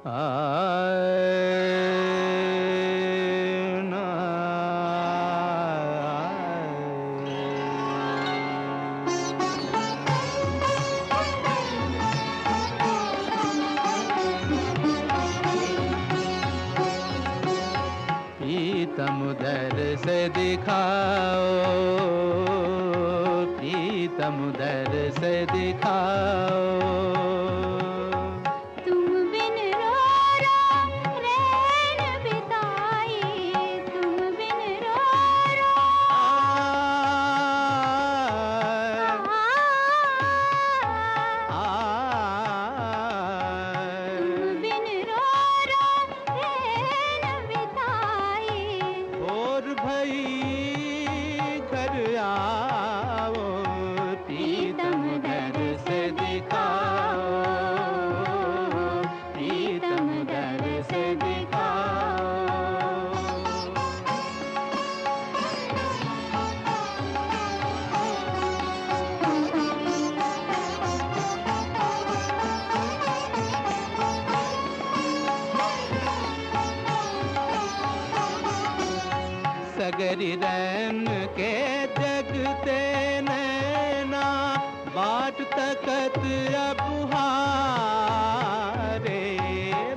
प्रीतम दर से दिखाओ प्रीतम दर से दिखाओ। सगरी रैन के जगते नैना, बाट तकत अब हारे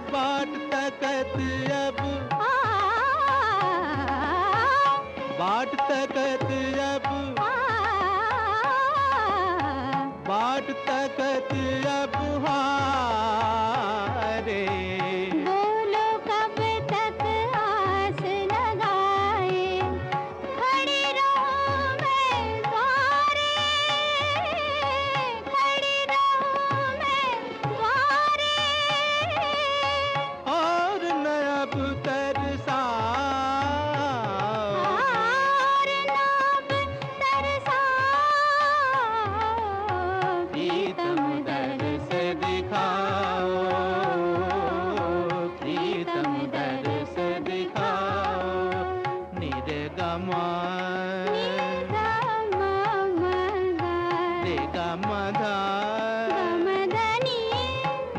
बाट तकत अब बाट तकत अब बाट तकत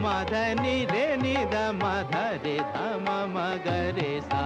మదని రే నిద మధరి ధమ మగరే సా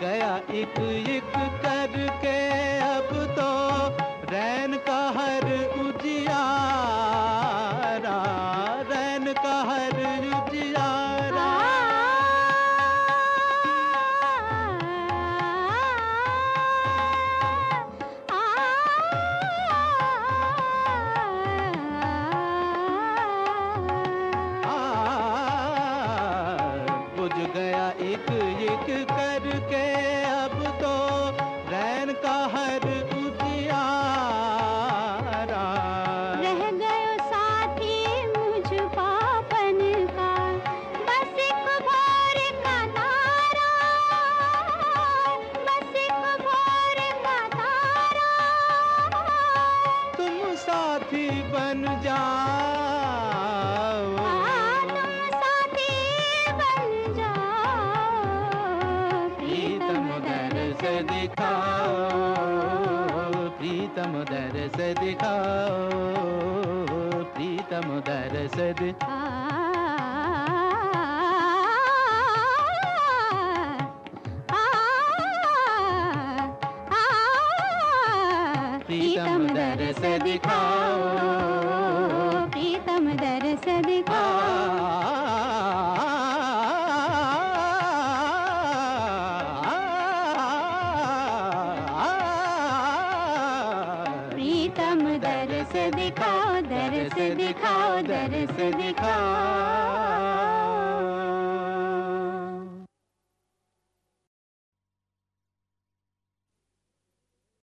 गया एक एक करके। प्रीतम दरस दिखाओ प्रीतम दरस दिखाओ प्रीतम दरस दिखाओ। दिखाओ दर्श दिखाओ दर्श दिखाओ